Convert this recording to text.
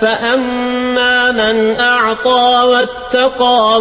فأما من أعطى واتقى